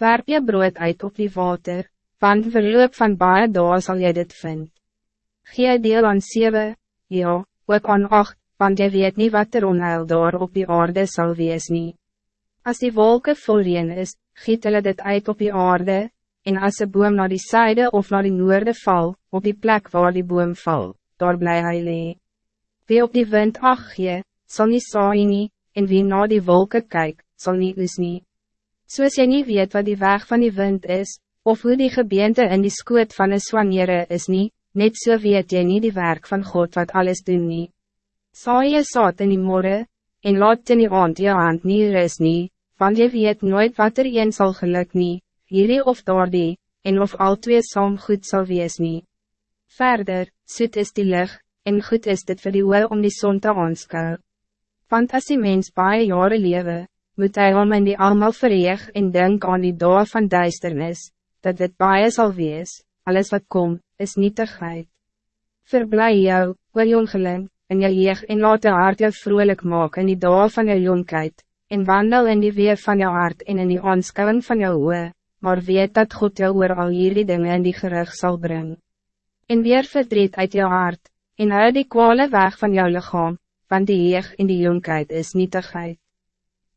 Werp je brood uit op die water, want verloop van baie dae sal jy dit vind. Gee deel aan 7, ja, ook aan 8, want jy weet niet wat er onheil daar op die aarde zal wees nie. As die wolken vol reen is, giet hulle dit uit op die aarde, en as een boom naar die zijde of naar die noorde val, op die plek waar die boom val, daar bly hy lee. Wie op die wind ag gee, sal nie saai nie, en wie na die wolken kyk, sal nie oes nie. Soos jy nie weet wat die weg van die wind is, of hoe die gebeente in die skoot van een soanere is nie, net so weet jy nie die werk van God wat alles doen nie. Saai jy saad in die morgen, en laat in die aand je hand nie ris nie, want jy weet nooit wat er een sal geluk nie, hierdie of daardie, en of al twee saam goed sal wees nie. Verder, soet is die licht, en goed is dit vir die oor om die zon te aanskou. Want as die mens baie jare lewe, moet hy om in die allemaal verreeg en denk aan die dag van duisternis, dat dit baie sal wees, alles wat kom, is nietigheid. Verblij jou, oor jongeling, in jou jeug en laat jou hart jou vrolijk maak in die dag van jou jonkheid, en wandel in die weer van jou hart en in die aanskouwing van jou oor, maar weet dat God jou oor al hierdie dingen in die gerig zal brengen. En weer verdriet uit jou hart, en hou die kwale weg van jou lichaam, want die jeug in die jonkheid is nietigheid.